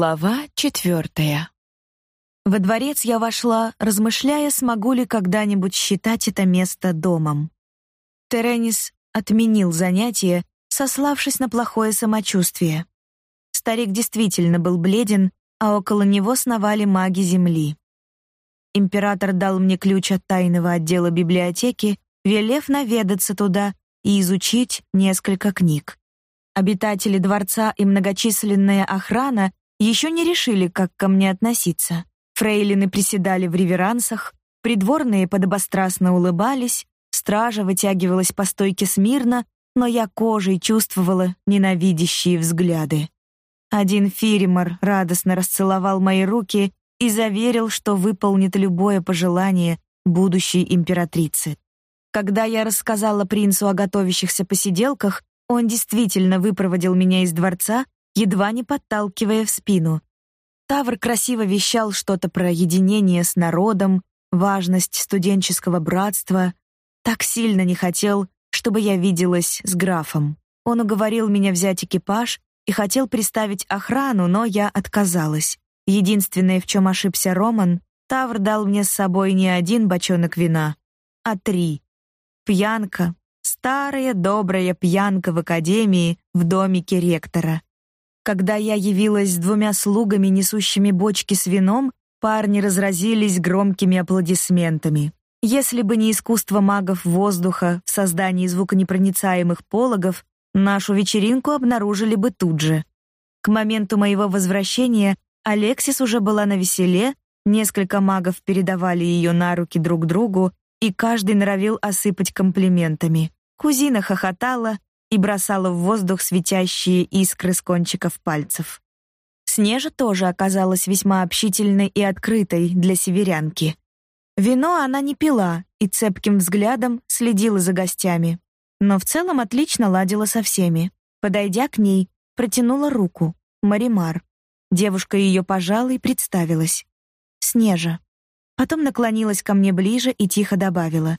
Глава четвертая. Во дворец я вошла, размышляя, смогу ли когда-нибудь считать это место домом. Теренис отменил занятие, сославшись на плохое самочувствие. Старик действительно был бледен, а около него сновали маги земли. Император дал мне ключ от тайного отдела библиотеки, велев наведаться туда и изучить несколько книг. Обитатели дворца и многочисленная охрана еще не решили, как ко мне относиться. Фрейлины приседали в реверансах, придворные подобострастно улыбались, стража вытягивалась по стойке смирно, но я кожей чувствовала ненавидящие взгляды. Один Фиримор радостно расцеловал мои руки и заверил, что выполнит любое пожелание будущей императрицы. Когда я рассказала принцу о готовящихся посиделках, он действительно выпроводил меня из дворца, едва не подталкивая в спину. Тавр красиво вещал что-то про единение с народом, важность студенческого братства. Так сильно не хотел, чтобы я виделась с графом. Он уговорил меня взять экипаж и хотел приставить охрану, но я отказалась. Единственное, в чем ошибся Роман, Тавр дал мне с собой не один бочонок вина, а три. Пьянка, старая добрая пьянка в академии в домике ректора. Когда я явилась с двумя слугами, несущими бочки с вином, парни разразились громкими аплодисментами. Если бы не искусство магов воздуха в создании звуконепроницаемых пологов, нашу вечеринку обнаружили бы тут же. К моменту моего возвращения Алексис уже была на веселе, несколько магов передавали ее на руки друг другу, и каждый норовил осыпать комплиментами. Кузина хохотала и бросала в воздух светящие искры с кончиков пальцев. Снежа тоже оказалась весьма общительной и открытой для северянки. Вино она не пила и цепким взглядом следила за гостями, но в целом отлично ладила со всеми. Подойдя к ней, протянула руку. Маримар. Девушка ее пожала и представилась. Снежа. Потом наклонилась ко мне ближе и тихо добавила: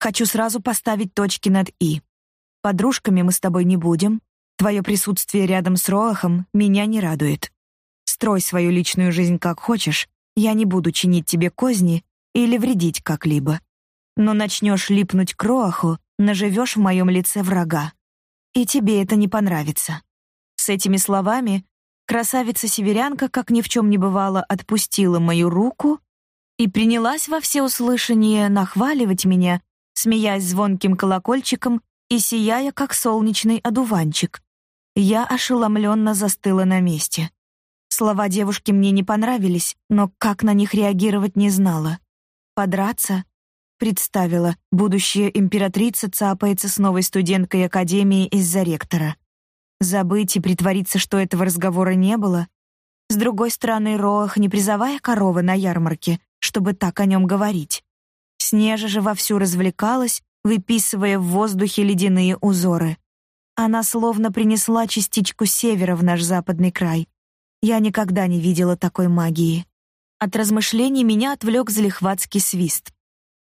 "Хочу сразу поставить точки над и. Подружками мы с тобой не будем. Твое присутствие рядом с Роахом меня не радует. Строй свою личную жизнь как хочешь. Я не буду чинить тебе козни или вредить как-либо. Но начнешь липнуть к Роаху, наживешь в моем лице врага. И тебе это не понравится". С этими словами Красавица-северянка, как ни в чем не бывало, отпустила мою руку и принялась во всеуслышание нахваливать меня, смеясь звонким колокольчиком и сияя, как солнечный одуванчик. Я ошеломленно застыла на месте. Слова девушки мне не понравились, но как на них реагировать не знала. Подраться? Представила, будущая императрица цапается с новой студенткой академии из-за ректора. Забыть и притвориться, что этого разговора не было? С другой стороны, Роах не призовая корова на ярмарке, чтобы так о нем говорить. Снежа же вовсю развлекалась, выписывая в воздухе ледяные узоры. Она словно принесла частичку севера в наш западный край. Я никогда не видела такой магии. От размышлений меня отвлек залихватский свист.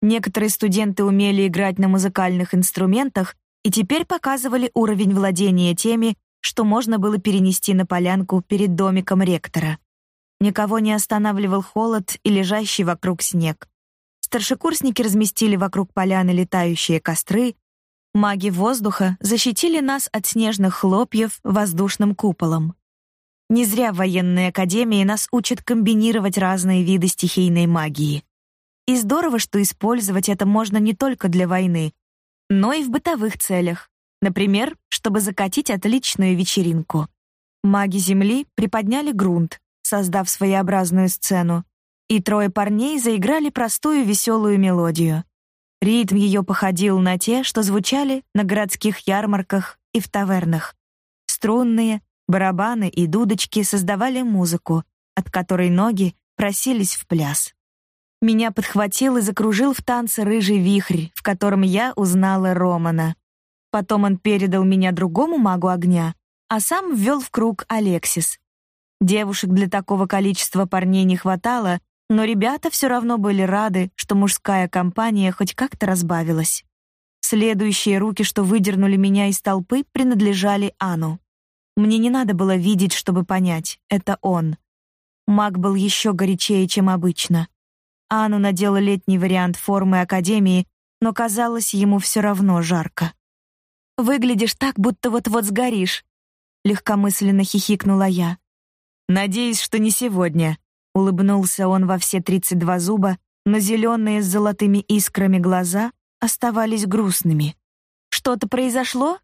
Некоторые студенты умели играть на музыкальных инструментах, и теперь показывали уровень владения теми, что можно было перенести на полянку перед домиком ректора. Никого не останавливал холод и лежащий вокруг снег. Старшекурсники разместили вокруг поляны летающие костры, маги воздуха защитили нас от снежных хлопьев воздушным куполом. Не зря в военной академии нас учат комбинировать разные виды стихийной магии. И здорово, что использовать это можно не только для войны, но и в бытовых целях. Например, чтобы закатить отличную вечеринку. Маги Земли приподняли грунт, создав своеобразную сцену, и трое парней заиграли простую веселую мелодию. Ритм ее походил на те, что звучали на городских ярмарках и в тавернах. Струнные, барабаны и дудочки создавали музыку, от которой ноги просились в пляс. Меня подхватил и закружил в танце рыжий вихрь, в котором я узнала Романа. Потом он передал меня другому магу огня, а сам ввел в круг Алексис. Девушек для такого количества парней не хватало, но ребята все равно были рады, что мужская компания хоть как-то разбавилась. Следующие руки, что выдернули меня из толпы, принадлежали Ану. Мне не надо было видеть, чтобы понять, это он. Маг был еще горячее, чем обычно. Ану надела летний вариант формы академии, но казалось ему все равно жарко. Выглядишь так, будто вот-вот сгоришь, легкомысленно хихикнула я. Надеюсь, что не сегодня, улыбнулся он во все тридцать два зуба, но зеленые с золотыми искрами глаза оставались грустными. Что-то произошло?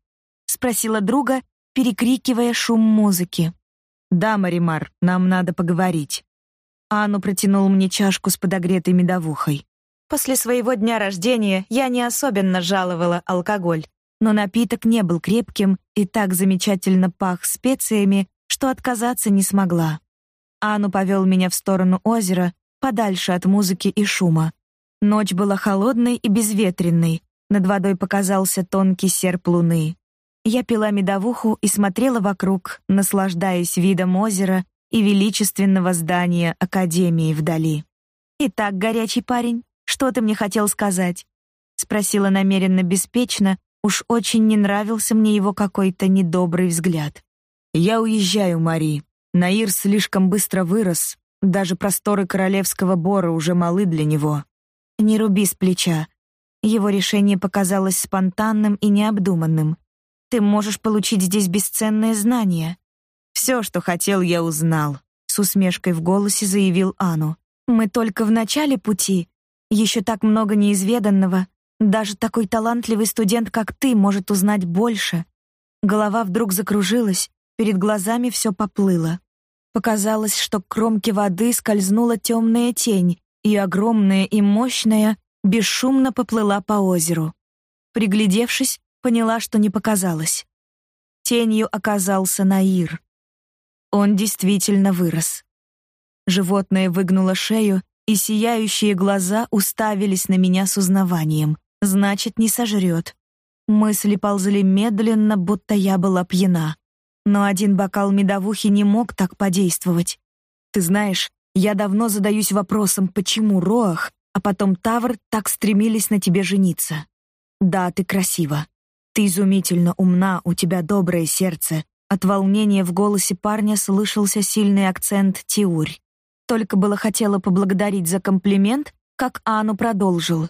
спросила друга, перекрикивая шум музыки. Да, Маримар, нам надо поговорить. Ану протянул мне чашку с подогретой медовухой. После своего дня рождения я не особенно жаловала алкоголь, но напиток не был крепким и так замечательно пах специями, что отказаться не смогла. Ану повел меня в сторону озера, подальше от музыки и шума. Ночь была холодной и безветренной. Над водой показался тонкий серп луны. Я пила медовуху и смотрела вокруг, наслаждаясь видом озера и величественного здания академии вдали. Итак, горячий парень, что ты мне хотел сказать? спросила намеренно беспечно, уж очень не нравился мне его какой-то недобрый взгляд. Я уезжаю, Мари. Наир слишком быстро вырос, даже просторы королевского бора уже малы для него. Не руби с плеча. Его решение показалось спонтанным и необдуманным. Ты можешь получить здесь бесценные знания. Все, что хотел, я узнал, с усмешкой в голосе заявил Ану. Мы только в начале пути. Еще так много неизведанного. Даже такой талантливый студент, как ты, может узнать больше. Голова вдруг закружилась, перед глазами все поплыло. Показалось, что к кромке воды скользнула темная тень, и огромная и мощная бесшумно поплыла по озеру. Приглядевшись, поняла, что не показалось. Тенью оказался Наир. Он действительно вырос. Животное выгнуло шею, и сияющие глаза уставились на меня с узнаванием. Значит, не сожрет. Мысли ползли медленно, будто я была пьяна. Но один бокал медовухи не мог так подействовать. Ты знаешь, я давно задаюсь вопросом, почему Роах, а потом Тавр так стремились на тебе жениться. Да, ты красива. Ты изумительно умна, у тебя доброе сердце, от волнения в голосе парня слышался сильный акцент тиурь. Только было хотела поблагодарить за комплимент, как Ану продолжил.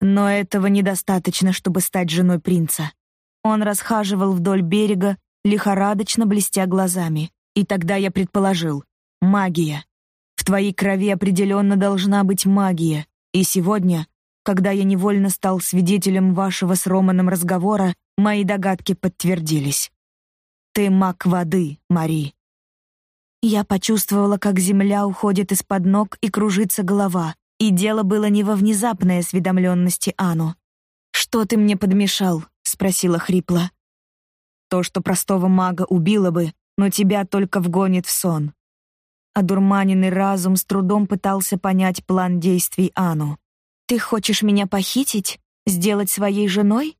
Но этого недостаточно, чтобы стать женой принца. Он расхаживал вдоль берега, лихорадочно блестя глазами. И тогда я предположил: магия. В твоей крови определенно должна быть магия. И сегодня, когда я невольно стал свидетелем вашего с Романом разговора, мои догадки подтвердились. Ты маг воды, Мари. Я почувствовала, как земля уходит из-под ног и кружится голова, и дело было не во внезапной осведомленности Ану. Что ты мне подмешал? спросила хрипло. То, что простого мага убило бы, но тебя только вгонит в сон. Одурманенный разум с трудом пытался понять план действий Ану. Ты хочешь меня похитить, сделать своей женой?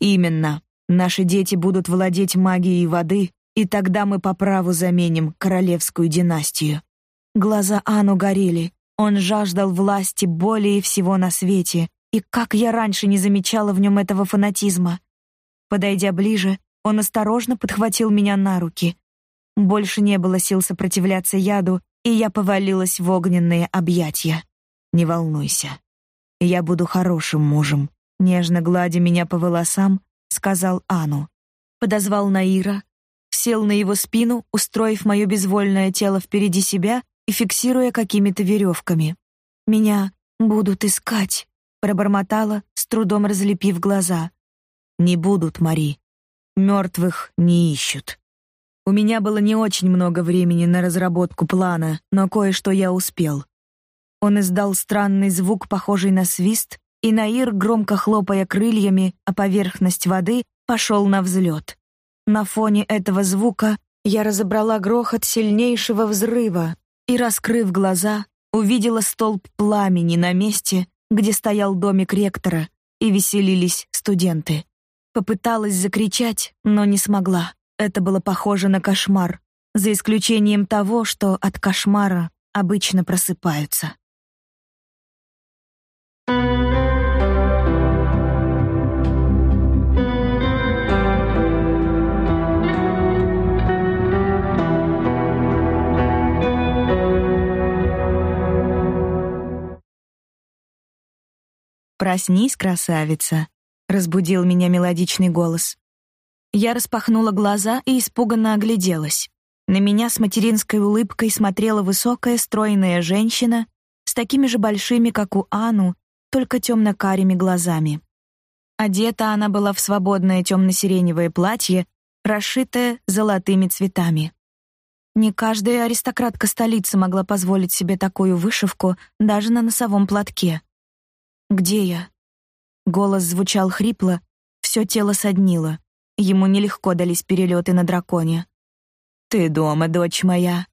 Именно. Наши дети будут владеть магией воды, и тогда мы по праву заменим королевскую династию. Глаза Ану горели. Он жаждал власти более всего на свете, и как я раньше не замечала в нем этого фанатизма. Подойдя ближе, он осторожно подхватил меня на руки. Больше не было сил сопротивляться яду, и я повалилась в огненные объятия. Не волнуйся. Я буду хорошим мужем. Нежно гладя меня по волосам, сказал Ану. Подозвал Наира, сел на его спину, устроив мое безвольное тело впереди себя и фиксируя какими-то веревками. Меня будут искать, пробормотала, с трудом разлепив глаза. Не будут, Мари. Мертвых не ищут. У меня было не очень много времени на разработку плана, но кое-что я успел. Он издал странный звук, похожий на свист, и Наир, громко хлопая крыльями о поверхность воды, пошел на взлет. На фоне этого звука я разобрала грохот сильнейшего взрыва и, раскрыв глаза, увидела столб пламени на месте, где стоял домик ректора, и веселились студенты. Попыталась закричать, но не смогла. Это было похоже на кошмар, за исключением того, что от кошмара обычно просыпаются. Проснись, красавица разбудил меня мелодичный голос. Я распахнула глаза и испуганно огляделась. На меня с материнской улыбкой смотрела высокая, стройная женщина с такими же большими, как у Ану, только темно-карими глазами. Одета она была в свободное темно-сиреневое платье, расшитое золотыми цветами. Не каждая аристократка столицы могла позволить себе такую вышивку даже на носовом платке. Где я? Голос звучал хрипло, все тело соднило. Ему нелегко дались перелеты на драконе. Ты дома, дочь моя.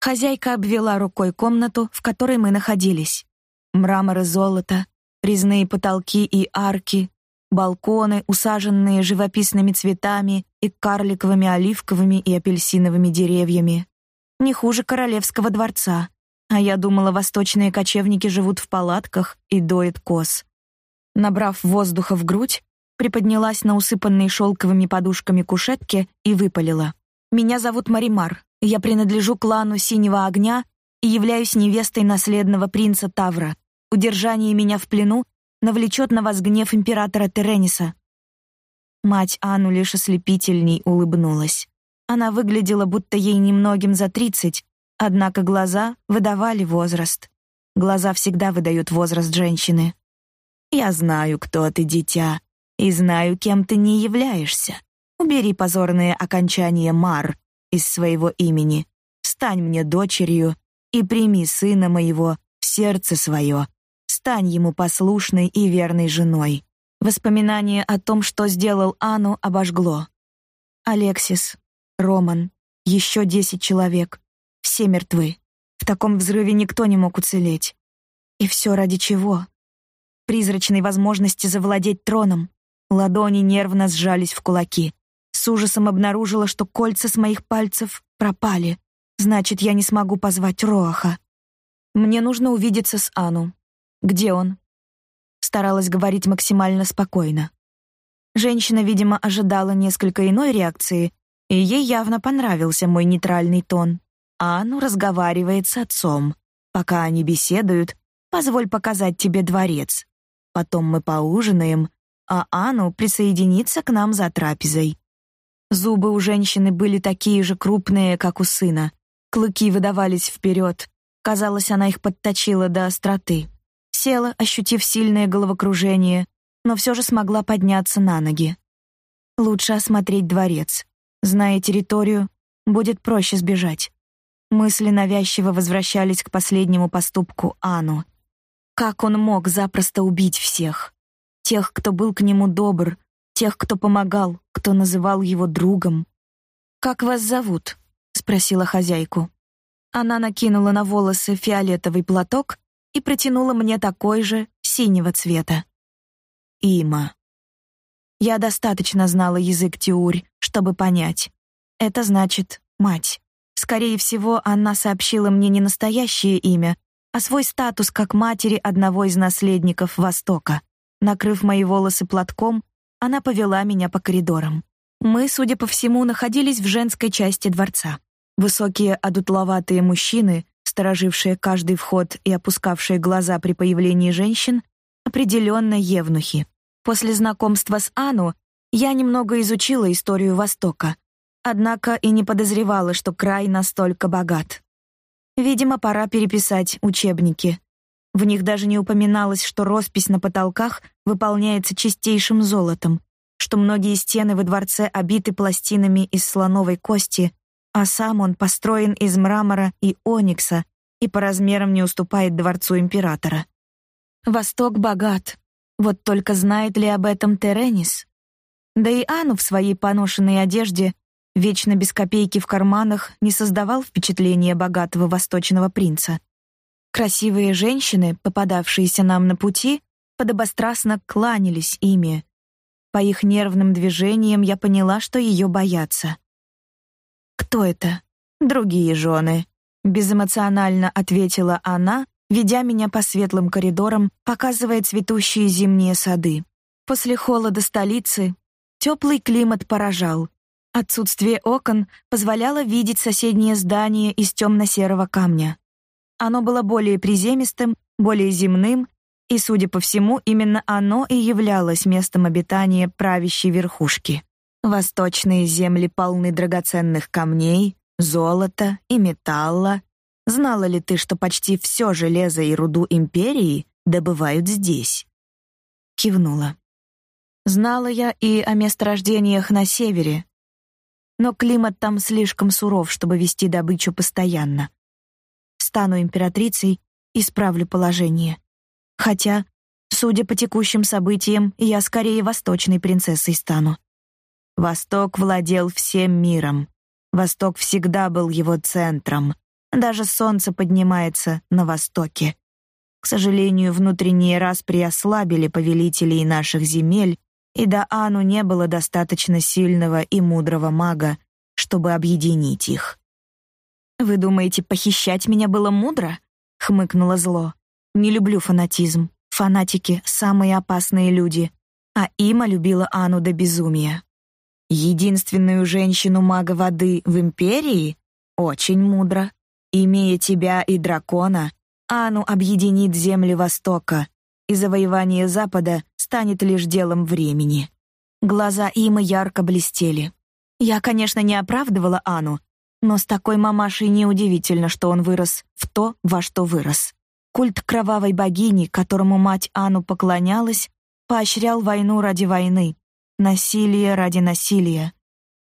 Хозяйка обвела рукой комнату, в которой мы находились. Мрамор и золото, резные потолки и арки, балконы, усаженные живописными цветами и карликовыми оливковыми и апельсиновыми деревьями. Не хуже королевского дворца. А я думала, восточные кочевники живут в палатках и доят коз. Набрав воздуха в грудь, приподнялась на усыпанные шелковыми подушками кушетке и выпалила: "Меня зовут Маримар. Я принадлежу клану Синего огня и являюсь невестой наследного принца Тавра. Удержание меня в плену навлечет на вас гнев императора Терениса. Мать Анну лишь ослепительней улыбнулась. Она выглядела, будто ей немногим за тридцать, однако глаза выдавали возраст. Глаза всегда выдают возраст женщины. Я знаю, кто ты, дитя, и знаю, кем ты не являешься. Убери позорные окончания Мар из своего имени. Стань мне дочерью и прими сына моего в сердце свое стань ему послушной и верной женой. Воспоминание о том, что сделал Ану, обожгло. Алексис, Роман, еще десять человек, все мертвы. В таком взрыве никто не мог уцелеть. И все ради чего? Призрачной возможности завладеть троном. Ладони нервно сжались в кулаки. С ужасом обнаружила, что кольца с моих пальцев пропали. Значит, я не смогу позвать Роаха. Мне нужно увидеться с Ану. Где он? Старалась говорить максимально спокойно. Женщина, видимо, ожидала несколько иной реакции, и ей явно понравился мой нейтральный тон. Ану разговаривает с отцом. Пока они беседуют, позволь показать тебе дворец. Потом мы поужинаем, а Ану присоединится к нам за трапезой. Зубы у женщины были такие же крупные, как у сына. Клыки выдавались вперед. Казалось, она их подточила до остроты села, ощутив сильное головокружение, но все же смогла подняться на ноги. Лучше осмотреть дворец. Зная территорию, будет проще сбежать. Мысли навязчиво возвращались к последнему поступку Ану. Как он мог запросто убить всех? Тех, кто был к нему добр, тех, кто помогал, кто называл его другом. «Как вас зовут?» — спросила хозяйку. Она накинула на волосы фиолетовый платок и протянула мне такой же синего цвета. Има. Я достаточно знала язык Тиурь, чтобы понять. Это значит мать. Скорее всего, она сообщила мне не настоящее имя, а свой статус как матери одного из наследников Востока. Накрыв мои волосы платком, она повела меня по коридорам. Мы, судя по всему, находились в женской части дворца. Высокие одутловатые мужчины сторожившие каждый вход и опускавшие глаза при появлении женщин, определенно евнухи. После знакомства с Ану я немного изучила историю Востока, однако и не подозревала, что край настолько богат. Видимо, пора переписать учебники. В них даже не упоминалось, что роспись на потолках выполняется чистейшим золотом, что многие стены во дворце обиты пластинами из слоновой кости, а сам он построен из мрамора и оникса и по размерам не уступает дворцу императора. Восток богат. Вот только знает ли об этом Теренис? Да и Ану в своей поношенной одежде, вечно без копейки в карманах, не создавал впечатления богатого восточного принца. Красивые женщины, попадавшиеся нам на пути, подобострастно кланялись ими. По их нервным движениям я поняла, что ее боятся. Кто это? Другие жены. Безэмоционально ответила она, ведя меня по светлым коридорам, показывая цветущие зимние сады. После холода столицы теплый климат поражал. Отсутствие окон позволяло видеть соседние здания из темно-серого камня. Оно было более приземистым, более земным И, судя по всему, именно оно и являлось местом обитания правящей верхушки. Восточные земли полны драгоценных камней, золота и металла. Знала ли ты, что почти все железо и руду империи добывают здесь? Кивнула. Знала я и о месторождениях на севере, но климат там слишком суров, чтобы вести добычу постоянно. Стану императрицей, исправлю положение. Хотя, судя по текущим событиям, я скорее восточной принцессой стану. Восток владел всем миром. Восток всегда был его центром. Даже солнце поднимается на востоке. К сожалению, внутренние распри ослабили повелителей наших земель, и до Ану не было достаточно сильного и мудрого мага, чтобы объединить их. Вы думаете, похищать меня было мудро? хмыкнула зло. Не люблю фанатизм. Фанатики самые опасные люди, а Има любила Ану до безумия. Единственную женщину-мага воды в империи очень мудро. Имея тебя и дракона, Ану объединит земли Востока, и завоевание Запада станет лишь делом времени. Глаза Имы ярко блестели. Я, конечно, не оправдывала Ану, но с такой мамашей неудивительно, что он вырос в то, во что вырос. Культ кровавой богини, которому мать Ану поклонялась, поощрял войну ради войны, насилие ради насилия.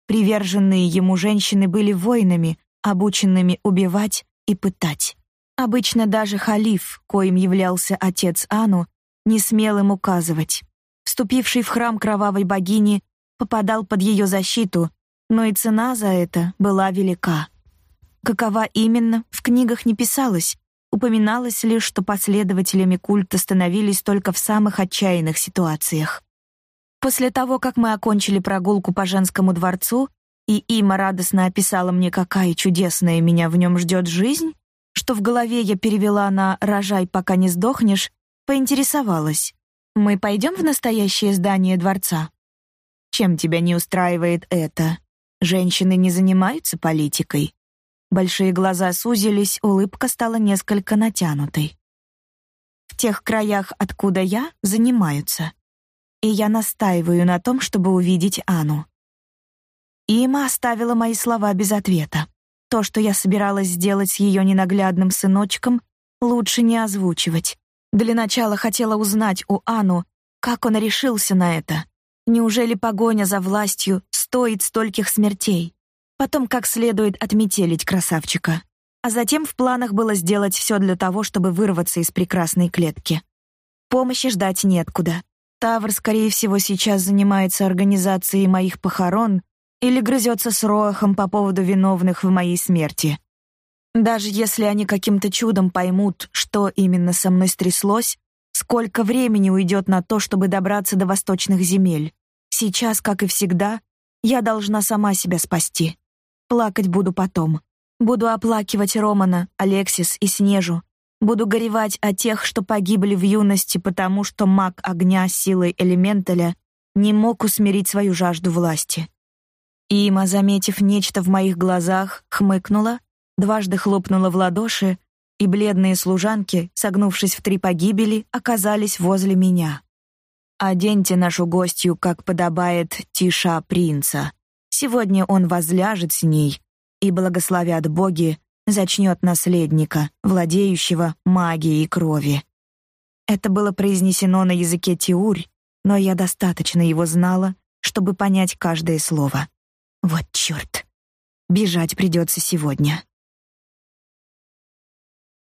Приверженные ему женщины были воинами, обученными убивать и пытать. Обычно даже халиф, коим являлся отец Ану, не смел им указывать. Вступивший в храм кровавой богини попадал под ее защиту, но и цена за это была велика. Какова именно, в книгах не писалось, Упоминалось лишь, что последователями культа становились только в самых отчаянных ситуациях. После того, как мы окончили прогулку по женскому дворцу, и Има радостно описала мне, какая чудесная меня в нем ждет жизнь, что в голове я перевела на «рожай, пока не сдохнешь», поинтересовалась. «Мы пойдем в настоящее здание дворца?» «Чем тебя не устраивает это? Женщины не занимаются политикой?» Большие глаза сузились, улыбка стала несколько натянутой. В тех краях, откуда я, занимаются. И я настаиваю на том, чтобы увидеть Ану. Има оставила мои слова без ответа. То, что я собиралась сделать с ее ненаглядным сыночком, лучше не озвучивать. Для начала хотела узнать у Ану, как он решился на это. Неужели погоня за властью стоит стольких смертей? потом как следует отметелить красавчика. А затем в планах было сделать все для того, чтобы вырваться из прекрасной клетки. Помощи ждать неоткуда. Тавр, скорее всего, сейчас занимается организацией моих похорон или грызется с Роахом по поводу виновных в моей смерти. Даже если они каким-то чудом поймут, что именно со мной стряслось, сколько времени уйдет на то, чтобы добраться до восточных земель. Сейчас, как и всегда, я должна сама себя спасти. Плакать буду потом. Буду оплакивать Романа, Алексис и Снежу. Буду горевать о тех, что погибли в юности, потому что маг огня силой элементаля не мог усмирить свою жажду власти. Има, заметив нечто в моих глазах, хмыкнула, дважды хлопнула в ладоши, и бледные служанки, согнувшись в три погибели, оказались возле меня. «Оденьте нашу гостью, как подобает тиша принца», Сегодня он возляжет с ней, и, благословят боги, зачнет наследника, владеющего магией крови. Это было произнесено на языке тиурь, но я достаточно его знала, чтобы понять каждое слово. Вот чёрт. Бежать придется сегодня.